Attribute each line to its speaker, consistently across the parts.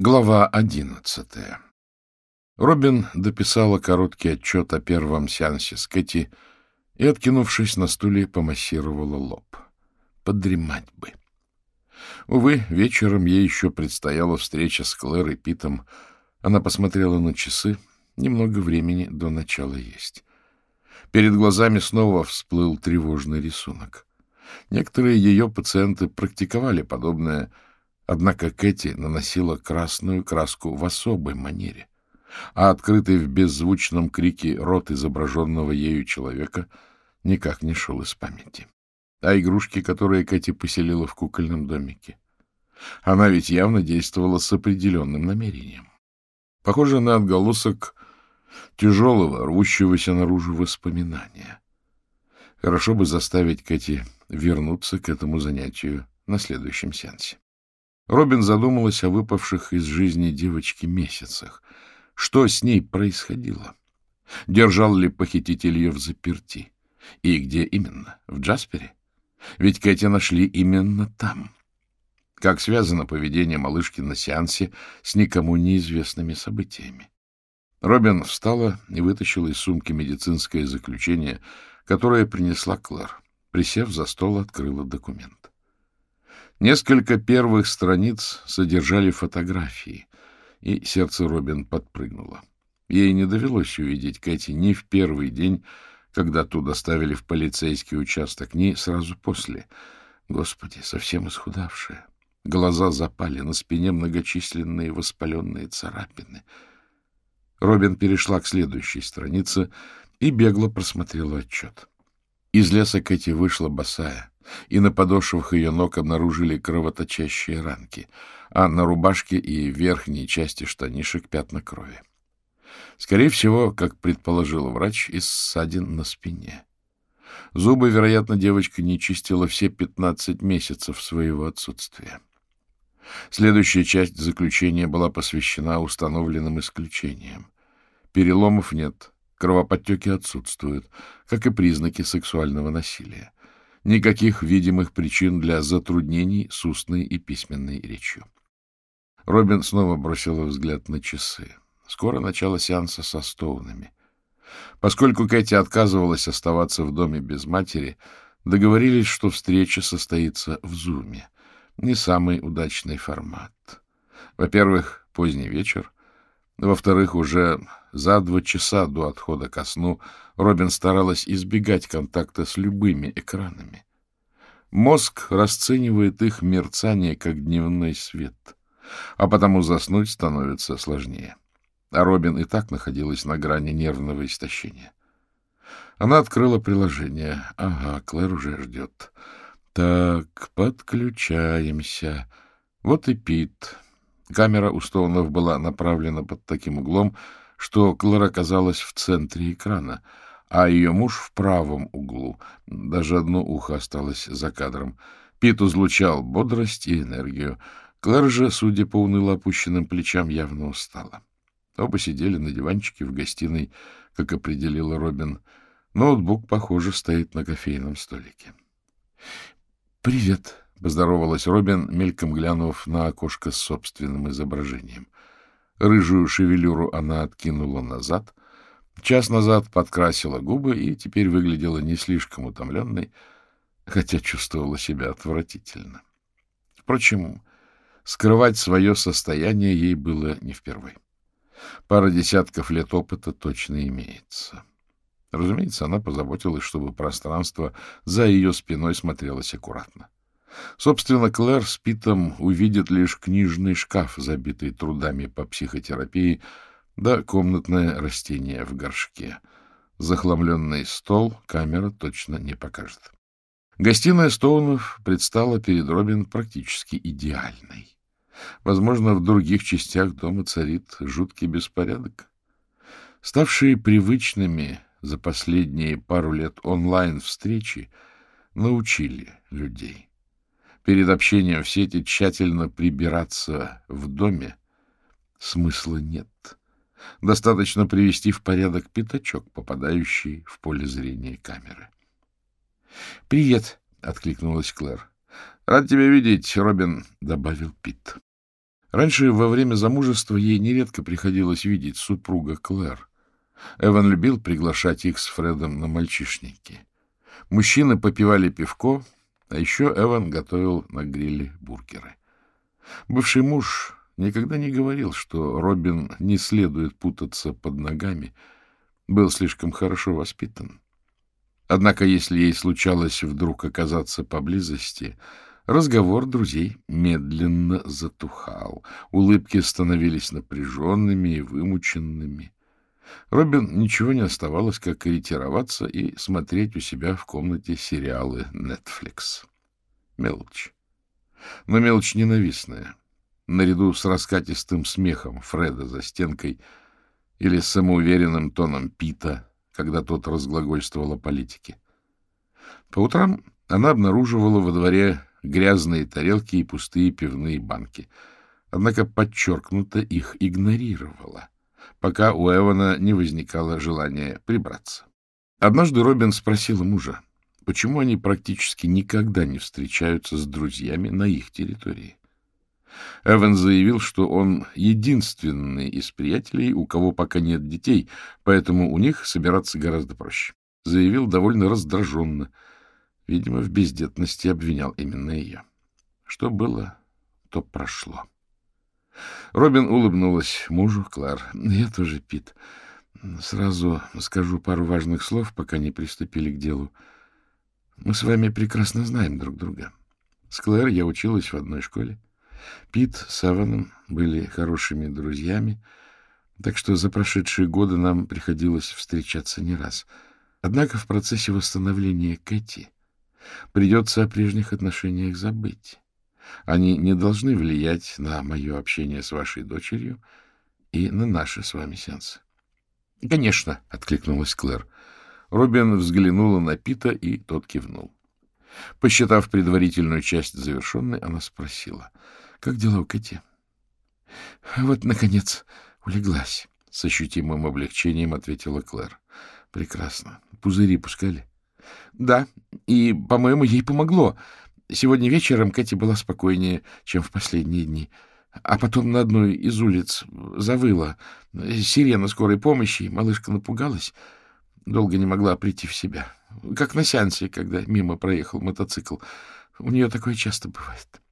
Speaker 1: Глава одиннадцатая. Робин дописала короткий отчет о первом сеансе с Кэти и, откинувшись на стуле, помассировала лоб. Подремать бы. Увы, вечером ей еще предстояла встреча с Клэр и Питом. Она посмотрела на часы. Немного времени до начала есть. Перед глазами снова всплыл тревожный рисунок. Некоторые ее пациенты практиковали подобное — Однако Кэти наносила красную краску в особой манере, а открытый в беззвучном крике рот изображенного ею человека никак не шел из памяти. А игрушки, которые Кэти поселила в кукольном домике? Она ведь явно действовала с определенным намерением. Похоже на отголосок тяжелого, рвущегося наружу воспоминания. Хорошо бы заставить Кэти вернуться к этому занятию на следующем сеансе. Робин задумалась о выпавших из жизни девочки месяцах. Что с ней происходило? Держал ли похититель ее в заперти? И где именно? В Джаспере? Ведь Кэти нашли именно там. Как связано поведение малышки на сеансе с никому неизвестными событиями? Робин встала и вытащила из сумки медицинское заключение, которое принесла Клэр. Присев за стол, открыла документ. Несколько первых страниц содержали фотографии, и сердце Робин подпрыгнуло. Ей не довелось увидеть Кэти ни в первый день, когда ту доставили в полицейский участок, ни сразу после. Господи, совсем исхудавшая. Глаза запали, на спине многочисленные воспаленные царапины. Робин перешла к следующей странице и бегло просмотрела отчет. Из леса Кэти вышла босая и на подошвах ее ног обнаружили кровоточащие ранки, а на рубашке и верхней части штанишек пятна крови. Скорее всего, как предположил врач, из ссадин на спине. Зубы, вероятно, девочка не чистила все 15 месяцев своего отсутствия. Следующая часть заключения была посвящена установленным исключениям. Переломов нет, кровоподтеки отсутствуют, как и признаки сексуального насилия. Никаких видимых причин для затруднений с устной и письменной речью. Робин снова бросила взгляд на часы. Скоро начало сеанса со Стоунами. Поскольку Кэти отказывалась оставаться в доме без матери, договорились, что встреча состоится в Зуме. Не самый удачный формат. Во-первых, поздний вечер. Во-вторых, уже за два часа до отхода ко сну Робин старалась избегать контакта с любыми экранами. Мозг расценивает их мерцание как дневной свет, а потому заснуть становится сложнее. А Робин и так находилась на грани нервного истощения. Она открыла приложение. Ага, Клэр уже ждет. Так, подключаемся. Вот и Пит. Камера у Стоунов была направлена под таким углом, что Клэр оказалась в центре экрана, а ее муж в правом углу. Даже одно ухо осталось за кадром. Пит излучал бодрость и энергию. Клэр же, судя по уныло опущенным плечам, явно устала. Оба сидели на диванчике в гостиной, как определила Робин. Ноутбук, похоже, стоит на кофейном столике. — Привет, — поздоровалась Робин, мельком глянув на окошко с собственным изображением. Рыжую шевелюру она откинула назад, час назад подкрасила губы и теперь выглядела не слишком утомленной, хотя чувствовала себя отвратительно. Впрочем, скрывать свое состояние ей было не впервой. Пара десятков лет опыта точно имеется. Разумеется, она позаботилась, чтобы пространство за ее спиной смотрелось аккуратно. Собственно, Клэр с Питом увидит лишь книжный шкаф, забитый трудами по психотерапии, да комнатное растение в горшке. Захламленный стол камера точно не покажет. Гостиная Стоунов предстала перед Робин практически идеальной. Возможно, в других частях дома царит жуткий беспорядок. Ставшие привычными за последние пару лет онлайн-встречи научили людей перед общением в сети тщательно прибираться в доме смысла нет. Достаточно привести в порядок пятачок, попадающий в поле зрения камеры. — Привет, — откликнулась Клэр. — Рад тебя видеть, Робин, — добавил Пит. Раньше, во время замужества, ей нередко приходилось видеть супруга Клэр. Эван любил приглашать их с Фредом на мальчишники. Мужчины попивали пивко, а еще Эван готовил на гриле бургеры. Бывший муж никогда не говорил, что Робин не следует путаться под ногами, был слишком хорошо воспитан. Однако, если ей случалось вдруг оказаться поблизости, разговор друзей медленно затухал, улыбки становились напряженными и вымученными. Робин ничего не оставалось, как ретироваться и смотреть у себя в комнате сериалы Netflix. Мелочь. Но мелочь ненавистная. Наряду с раскатистым смехом Фреда за стенкой или самоуверенным тоном Пита, когда тот разглагольствовал о политике. По утрам она обнаруживала во дворе грязные тарелки и пустые пивные банки, однако подчеркнуто их игнорировала, пока у Эвана не возникало желания прибраться. Однажды Робин спросила мужа, почему они практически никогда не встречаются с друзьями на их территории. Эван заявил, что он единственный из приятелей, у кого пока нет детей, поэтому у них собираться гораздо проще. Заявил довольно раздраженно. Видимо, в бездетности обвинял именно ее. Что было, то прошло. Робин улыбнулась мужу, Клар. Я тоже, Пит. Сразу скажу пару важных слов, пока не приступили к делу. Мы с вами прекрасно знаем друг друга. С Клэр я училась в одной школе. Пит с Эваном были хорошими друзьями, так что за прошедшие годы нам приходилось встречаться не раз. Однако в процессе восстановления Кэти придется о прежних отношениях забыть. Они не должны влиять на мое общение с вашей дочерью и на наши с вами сеансы. — Конечно, — откликнулась Клэр. Робин взглянула на Пита, и тот кивнул. Посчитав предварительную часть завершенной, она спросила —— Как дела у Кэти? — Вот, наконец, улеглась. С ощутимым облегчением ответила Клэр. — Прекрасно. Пузыри пускали? — Да, и, по-моему, ей помогло. Сегодня вечером Кэти была спокойнее, чем в последние дни. А потом на одной из улиц завыла. Сирена скорой помощи, и малышка напугалась. Долго не могла прийти в себя. Как на сеансе, когда мимо проехал мотоцикл. У нее такое часто бывает. —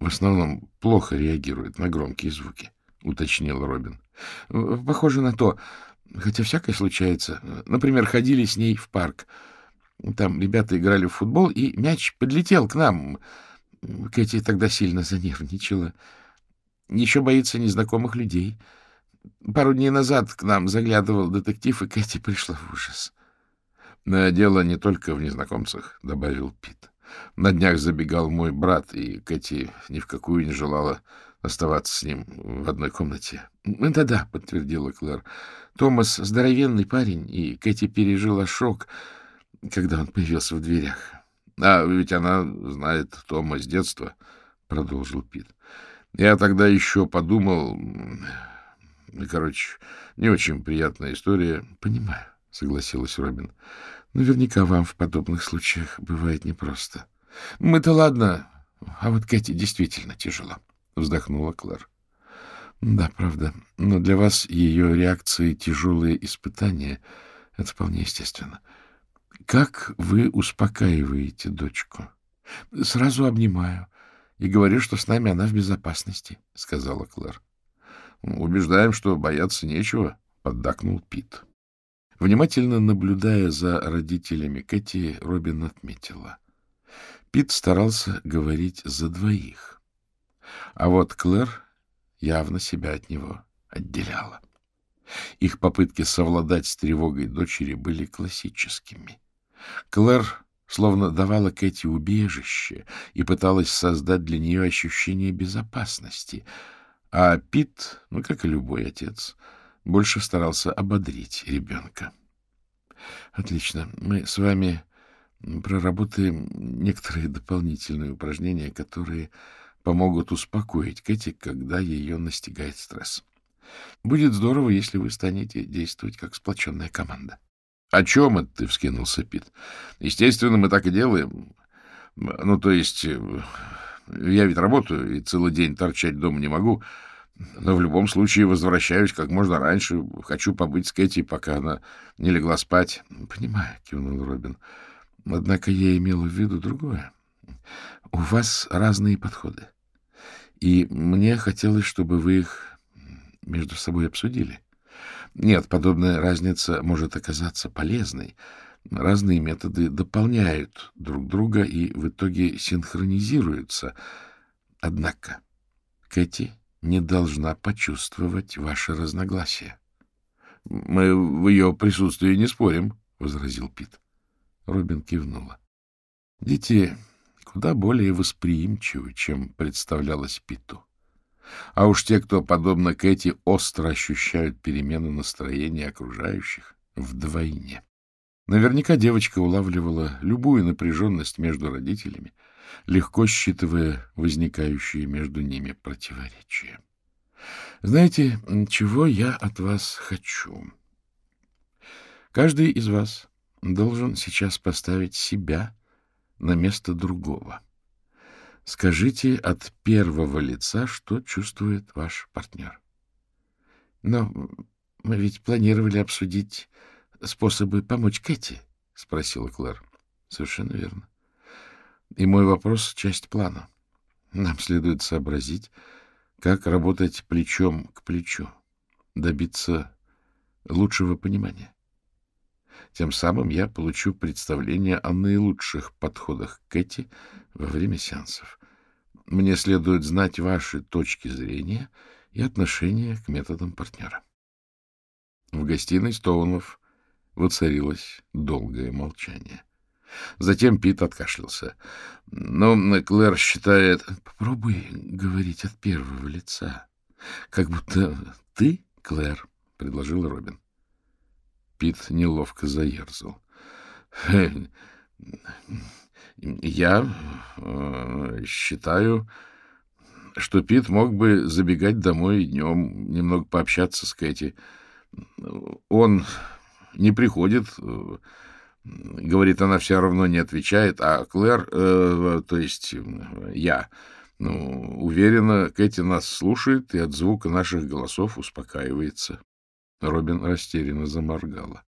Speaker 1: в основном плохо реагирует на громкие звуки, — уточнил Робин. — Похоже на то. Хотя всякое случается. Например, ходили с ней в парк. Там ребята играли в футбол, и мяч подлетел к нам. Кэти тогда сильно занервничала. Еще боится незнакомых людей. Пару дней назад к нам заглядывал детектив, и Кэти пришла в ужас. — Но дело не только в незнакомцах, — добавил Пит. На днях забегал мой брат, и Кэти ни в какую не желала оставаться с ним в одной комнате. «Да — Да-да, — подтвердила Клэр. Томас — здоровенный парень, и Кэти пережила шок, когда он появился в дверях. — А ведь она знает Тома с детства, — продолжил Пит. — Я тогда еще подумал... Короче, не очень приятная история. — Понимаю, — согласилась Робин. Наверняка вам в подобных случаях бывает непросто. — Мы-то ладно, а вот Кэти действительно тяжело, — вздохнула Клэр. — Да, правда, но для вас ее реакции тяжелые испытания — это вполне естественно. Как вы успокаиваете дочку? — Сразу обнимаю и говорю, что с нами она в безопасности, — сказала Клэр. — Убеждаем, что бояться нечего, — поддакнул Пит. — Внимательно наблюдая за родителями Кэти, Робин отметила. Пит старался говорить за двоих. А вот Клэр явно себя от него отделяла. Их попытки совладать с тревогой дочери были классическими. Клэр словно давала Кэти убежище и пыталась создать для нее ощущение безопасности, а Пит, ну, как и любой отец, — больше старался ободрить ребенка. — Отлично. Мы с вами проработаем некоторые дополнительные упражнения, которые помогут успокоить Кэти, когда ее настигает стресс. Будет здорово, если вы станете действовать как сплоченная команда. — О чем это ты вскинулся, Пит? Естественно, мы так и делаем. Ну, то есть, э, Я ведь работаю и целый день торчать дома не могу. Но в любом случае возвращаюсь как можно раньше. Хочу побыть с Кэти, пока она не легла спать. — Понимаю, — кивнул Робин. — Однако я имел в виду другое. У вас разные подходы. И мне хотелось, чтобы вы их между собой обсудили. Нет, подобная разница может оказаться полезной. Разные методы дополняют друг друга и в итоге синхронизируются. Однако Кэти не должна почувствовать ваше разногласие. — Мы в ее присутствии не спорим, — возразил Пит. Робин кивнула. Дети куда более восприимчивы, чем представлялось Питу. А уж те, кто, подобно Кэти, остро ощущают перемену настроения окружающих, вдвойне. Наверняка девочка улавливала любую напряженность между родителями, легко считывая возникающие между ними противоречия. Знаете, чего я от вас хочу? Каждый из вас должен сейчас поставить себя на место другого. Скажите от первого лица, что чувствует ваш партнер. Но мы ведь планировали обсудить способы помочь Кэти? — спросила Клэр. — Совершенно верно. И мой вопрос — часть плана. Нам следует сообразить, как работать плечом к плечу, добиться лучшего понимания. Тем самым я получу представление о наилучших подходах к Кэти во время сеансов. Мне следует знать ваши точки зрения и отношения к методам партнера. В гостиной Стоунов Воцарилось долгое молчание. Затем Пит откашлялся. Но Клэр считает... — Попробуй говорить от первого лица. Как будто ты, Клэр, — предложил Робин. Пит неловко заерзал. — Я э, считаю, что Пит мог бы забегать домой днем, немного пообщаться с Кэти. Он не приходит. Э, говорит, она все равно не отвечает. А Клэр, э, то есть э, я, ну, уверена, Кэти нас слушает и от звука наших голосов успокаивается. Робин растерянно заморгала.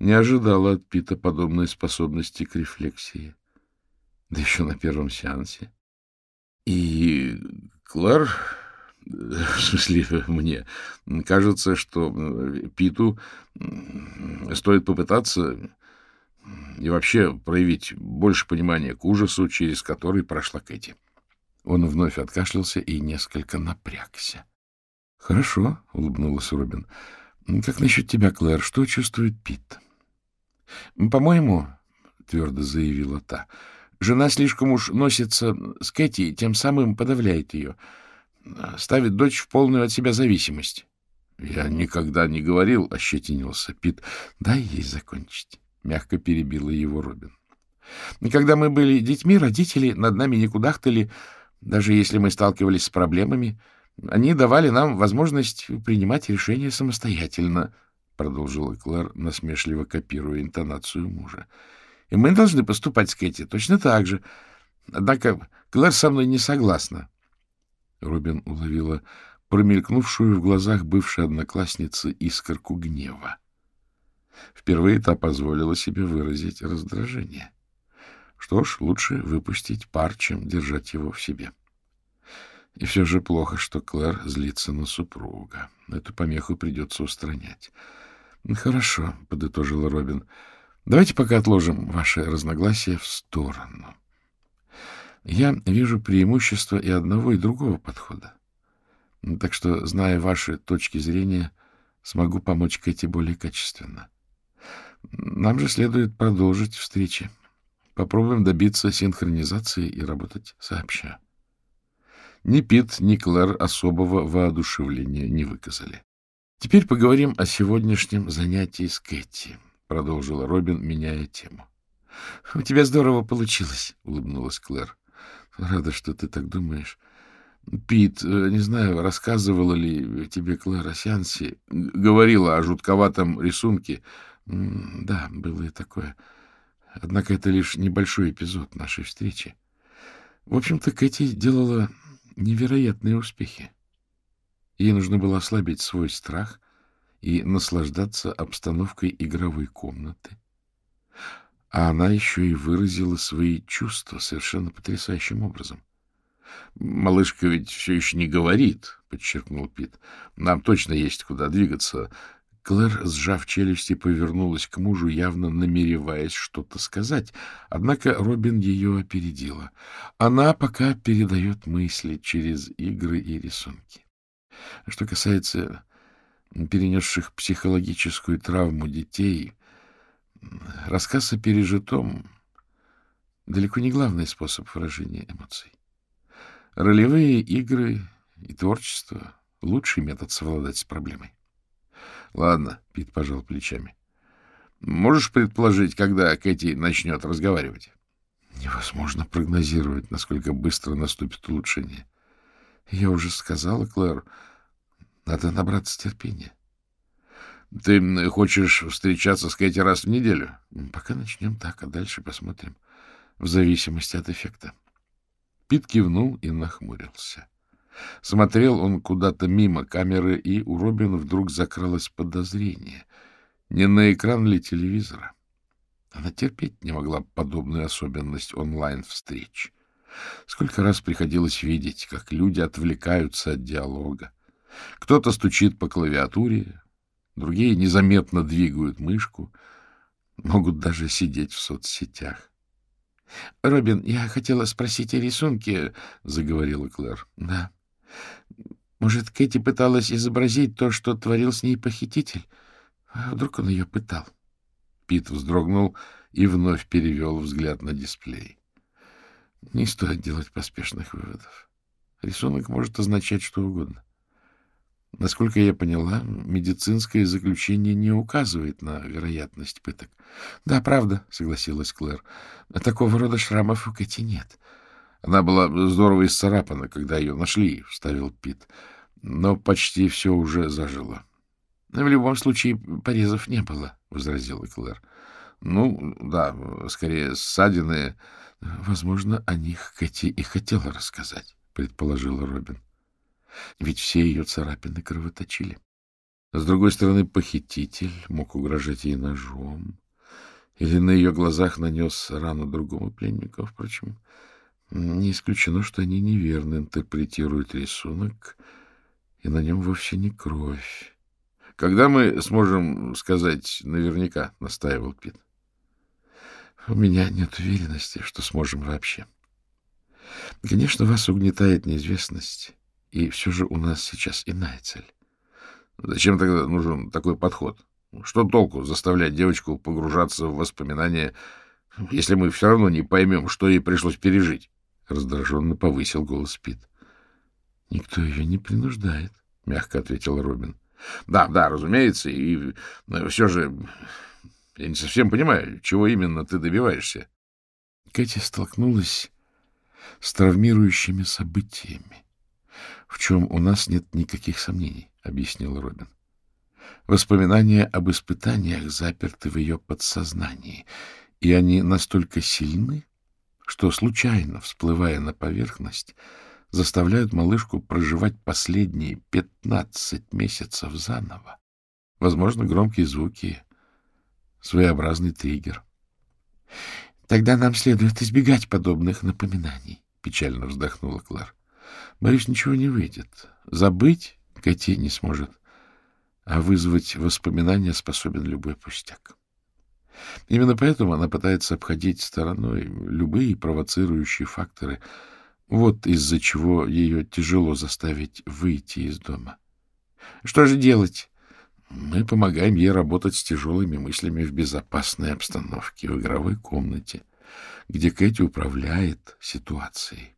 Speaker 1: Не ожидала от Пита подобной способности к рефлексии. Да еще на первом сеансе. И Клэр в смысле мне, кажется, что Питу стоит попытаться и вообще проявить больше понимания к ужасу, через который прошла Кэти. Он вновь откашлялся и несколько напрягся. — Хорошо, — улыбнулась Робин. — Как насчет тебя, Клэр? Что чувствует Пит? — По-моему, — твердо заявила та, — жена слишком уж носится с Кэти, тем самым подавляет ее. — ставит дочь в полную от себя зависимость. — Я никогда не говорил, — ощетинился Пит. — Дай ей закончить, — мягко перебила его Робин. — Когда мы были детьми, родители над нами не кудахтали, даже если мы сталкивались с проблемами. Они давали нам возможность принимать решения самостоятельно, — продолжила Клэр, насмешливо копируя интонацию мужа. — И мы должны поступать с Кэти точно так же. Однако Клэр со мной не согласна. Робин уловила промелькнувшую в глазах бывшей одноклассницы искорку гнева. Впервые та позволила себе выразить раздражение. Что ж, лучше выпустить пар, чем держать его в себе. И все же плохо, что Клэр злится на супруга. Эту помеху придется устранять. — Хорошо, — подытожила Робин. — Давайте пока отложим ваши разногласия в сторону. Я вижу преимущества и одного, и другого подхода. Так что, зная ваши точки зрения, смогу помочь Кэти более качественно. Нам же следует продолжить встречи. Попробуем добиться синхронизации и работать сообща. Ни Пит, ни Клэр особого воодушевления не выказали. Теперь поговорим о сегодняшнем занятии с Кэти, — продолжила Робин, меняя тему. — У тебя здорово получилось, — улыбнулась Клэр. Рада, что ты так думаешь. Пит, э, не знаю, рассказывала ли тебе Клэр о сеансе, говорила о жутковатом рисунке. Да, было и такое. Однако это лишь небольшой эпизод нашей встречи. В общем-то, Кэти делала невероятные успехи. Ей нужно было ослабить свой страх и наслаждаться обстановкой игровой комнаты. А она еще и выразила свои чувства совершенно потрясающим образом. — Малышка ведь все еще не говорит, — подчеркнул Пит. — Нам точно есть куда двигаться. Клэр, сжав челюсти, повернулась к мужу, явно намереваясь что-то сказать. Однако Робин ее опередила. Она пока передает мысли через игры и рисунки. Что касается перенесших психологическую травму детей, рассказ о пережитом далеко не главный способ выражения эмоций. Ролевые игры и творчество — лучший метод совладать с проблемой. — Ладно, — Пит пожал плечами. — Можешь предположить, когда Кэти начнет разговаривать? Невозможно прогнозировать, насколько быстро наступит улучшение. Я уже сказала, Клэр, надо набраться терпения. — Ты хочешь встречаться с Кэти раз в неделю? — Пока начнем так, а дальше посмотрим, в зависимости от эффекта. Пит кивнул и нахмурился. Смотрел он куда-то мимо камеры, и у Робина вдруг закралось подозрение. Не на экран ли телевизора? Она терпеть не могла подобную особенность онлайн-встреч. Сколько раз приходилось видеть, как люди отвлекаются от диалога. Кто-то стучит по клавиатуре, другие незаметно двигают мышку, могут даже сидеть в соцсетях. — Робин, я хотела спросить о рисунке, — заговорила Клэр. — Да. Может, Кэти пыталась изобразить то, что творил с ней похититель? А вдруг он ее пытал? Пит вздрогнул и вновь перевел взгляд на дисплей. Не стоит делать поспешных выводов. Рисунок может означать что угодно. Насколько я поняла, медицинское заключение не указывает на вероятность пыток. — Да, правда, — согласилась Клэр. — Такого рода шрамов у Кэти нет. Она была здорово исцарапана, когда ее нашли, — вставил Пит. Но почти все уже зажило. — В любом случае порезов не было, — возразила Клэр. — Ну, да, скорее ссадины. — Возможно, о них Кэти и хотела рассказать, — предположила Робин. Ведь все ее царапины кровоточили. С другой стороны, похититель мог угрожать ей ножом или на ее глазах нанес рану другому пленнику. Впрочем, не исключено, что они неверно интерпретируют рисунок, и на нем вовсе не кровь. — Когда мы сможем сказать наверняка, — настаивал Пит. — У меня нет уверенности, что сможем вообще. Конечно, вас угнетает неизвестность, и все же у нас сейчас иная цель. Зачем тогда нужен такой подход? Что толку заставлять девочку погружаться в воспоминания, если мы все равно не поймем, что ей пришлось пережить? Раздраженно повысил голос Пит. — Никто ее не принуждает, — мягко ответил Робин. — Да, да, разумеется, и все же я не совсем понимаю, чего именно ты добиваешься. Кэти столкнулась с травмирующими событиями, в чем у нас нет никаких сомнений, — объяснил Робин. Воспоминания об испытаниях заперты в ее подсознании, и они настолько сильны, что, случайно всплывая на поверхность, заставляют малышку проживать последние пятнадцать месяцев заново. Возможно, громкие звуки, своеобразный триггер. — Тогда нам следует избегать подобных напоминаний, — печально вздохнула Клар. — Боюсь, ничего не выйдет. Забыть Кэти не сможет, а вызвать воспоминания способен любой пустяк. Именно поэтому она пытается обходить стороной любые провоцирующие факторы. Вот из-за чего ее тяжело заставить выйти из дома. Что же делать? Мы помогаем ей работать с тяжелыми мыслями в безопасной обстановке, в игровой комнате, где Кэти управляет ситуацией.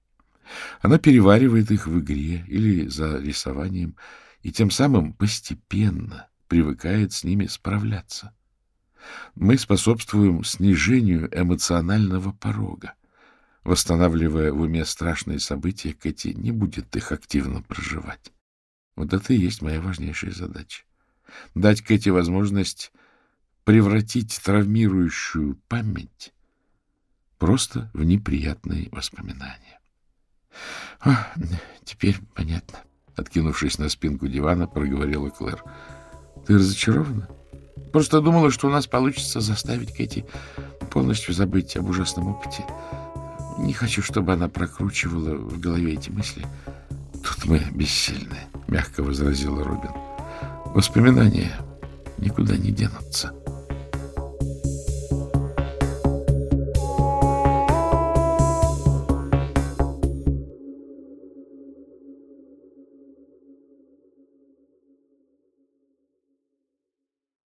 Speaker 1: Она переваривает их в игре или за рисованием, и тем самым постепенно привыкает с ними справляться. Мы способствуем снижению эмоционального порога. Восстанавливая в уме страшные события, Кэти не будет их активно проживать. Вот это и есть моя важнейшая задача. Дать Кэти возможность превратить травмирующую память просто в неприятные воспоминания.
Speaker 2: — Теперь понятно. Откинувшись на спинку дивана, проговорила Клэр. — Ты разочарована? Просто думала, что у нас получится заставить Кэти полностью забыть об ужасном опыте. Не хочу, чтобы она прокручивала в голове эти мысли.
Speaker 1: — Тут мы бессильны, — мягко возразила Робин. — Воспоминания никуда не денутся. —